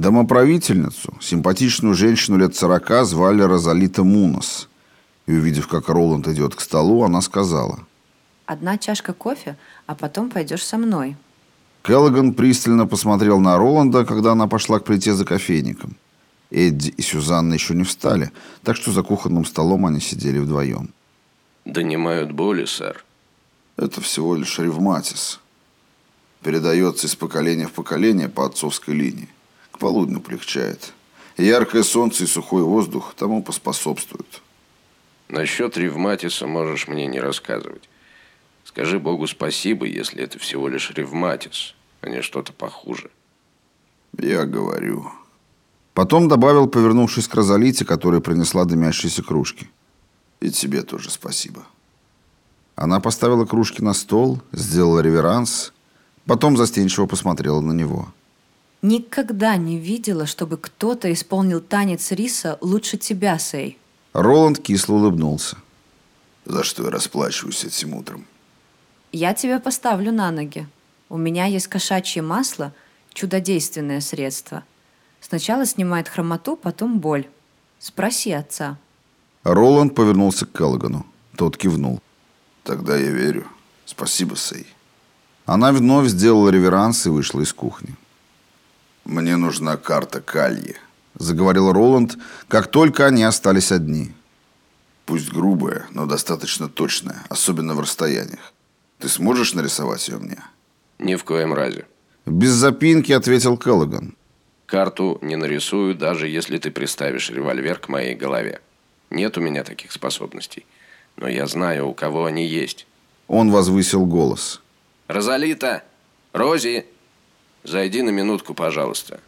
Домоправительницу, симпатичную женщину лет сорока, звали Розалита Мунос. И увидев, как Роланд идет к столу, она сказала. Одна чашка кофе, а потом пойдешь со мной. Келлоган пристально посмотрел на Роланда, когда она пошла к плите за кофейником. Эдди и Сюзанна еще не встали, так что за кухонным столом они сидели вдвоем. Донимают боли, сэр. Это всего лишь ревматис. Передается из поколения в поколение по отцовской линии. К полудню полегчает. Яркое солнце и сухой воздух тому поспособствуют. Насчет ревматиса можешь мне не рассказывать. Скажи Богу спасибо, если это всего лишь ревматис, а не что-то похуже. Я говорю. Потом добавил, повернувшись к Розалите, которая принесла дымящиеся кружки. И тебе тоже спасибо. Она поставила кружки на стол, сделала реверанс, потом застенчиво посмотрела на него. Никогда не видела, чтобы кто-то исполнил танец риса лучше тебя, Сей. Роланд кисло улыбнулся. За что я расплачиваюсь этим утром? Я тебя поставлю на ноги. У меня есть кошачье масло, чудодейственное средство. Сначала снимает хромоту, потом боль. Спроси отца. Роланд повернулся к Келлогану. Тот кивнул. Тогда я верю. Спасибо, Сей. Она вновь сделала реверанс и вышла из кухни. «Мне нужна карта Кальи», — заговорил Роланд, как только они остались одни. «Пусть грубая, но достаточно точная, особенно в расстояниях. Ты сможешь нарисовать ее мне?» Ни в коем разе. Без запинки ответил Келлоган. Карту не нарисую, даже если ты приставишь револьвер к моей голове. Нет у меня таких способностей. Но я знаю, у кого они есть. Он возвысил голос. «Розалита! Рози! Зайди на минутку, пожалуйста.